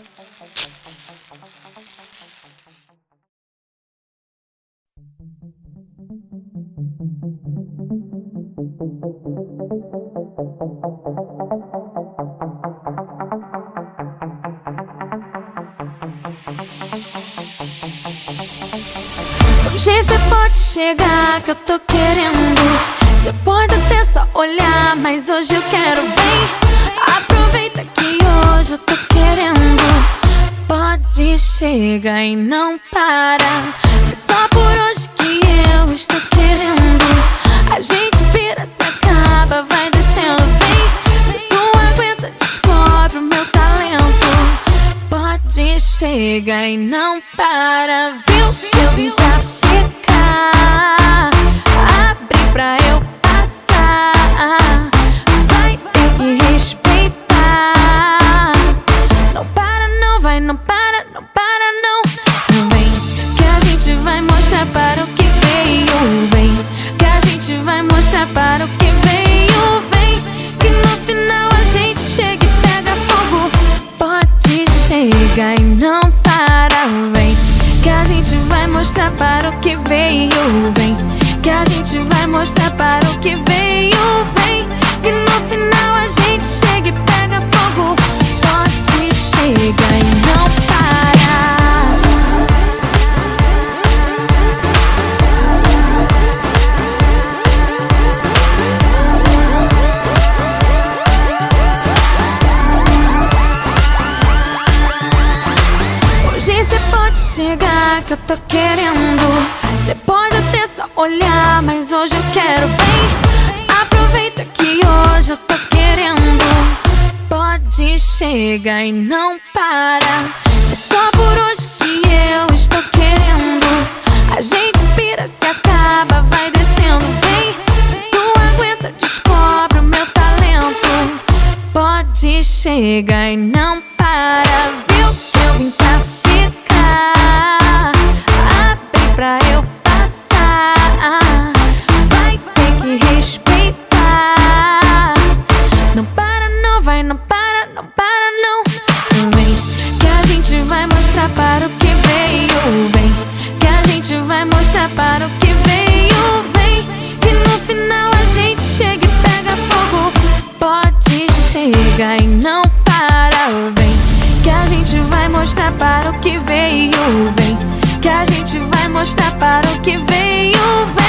Hoje cê pode chegar que eu tô querendo. Cê pode até só olhar, mas hoje eu quero ver. Pode chegar e não para. É só por hoje que eu estou querendo. A gente vira, se acaba, vai descendo, vem. Se tu aguenta, descobre o meu talento. Pode chegar e não para, viu? Eu vim pra ficar. Abre pra eu passar. Vai ter que respeitar. Não para, não vai, não para, mostrar para o que veio. Vem, que a gente vai mostrar para o que veio. Vem, que no final a gente chega e pega fogo. Pode chegar e não para. Vem, que a gente vai mostrar para o que veio. Vem, que a gente vai mostrar para o pode chegar que eu tô querendo. Cê pode até só olhar, mas hoje eu quero bem. Aproveita que hoje eu tô querendo. Pode chegar e não para. É só por hoje que eu estou querendo. A gente vira, se acaba, vai descendo, vem. Se tu aguenta, descobre o meu talento. Pode chegar e não para, não para, não. Vem, que a gente vai mostrar para o que veio. Vem, que a gente vai mostrar para o que veio. Vem, que no final a gente chega e pega fogo. Pode chegar e não para. Vem, que a gente vai mostrar para o que veio. Vem, que a gente vai mostrar para o que veio.